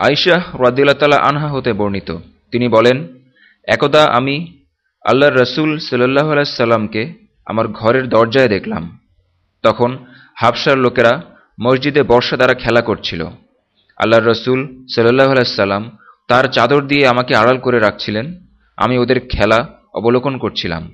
আইশাহ রাদিল্লা আনহা হতে বর্ণিত। তিনি বলেন, একদা আমি আল্লাহর রসুল সাল্লাহ সাল্লামকে আমার ঘরের দরজায় দেখলাম। তখন হাফসার লোকেরা মসজিদে বর্ষা দ্বারা খেলা করছিল। আল্লাহর রসুল সাল্লাহ সাল্লাম তার চাদর দিয়ে আমাকে আড়াল করে রাখছিলেন। আমি ওদের খেলা অবলোকন করছিলাম।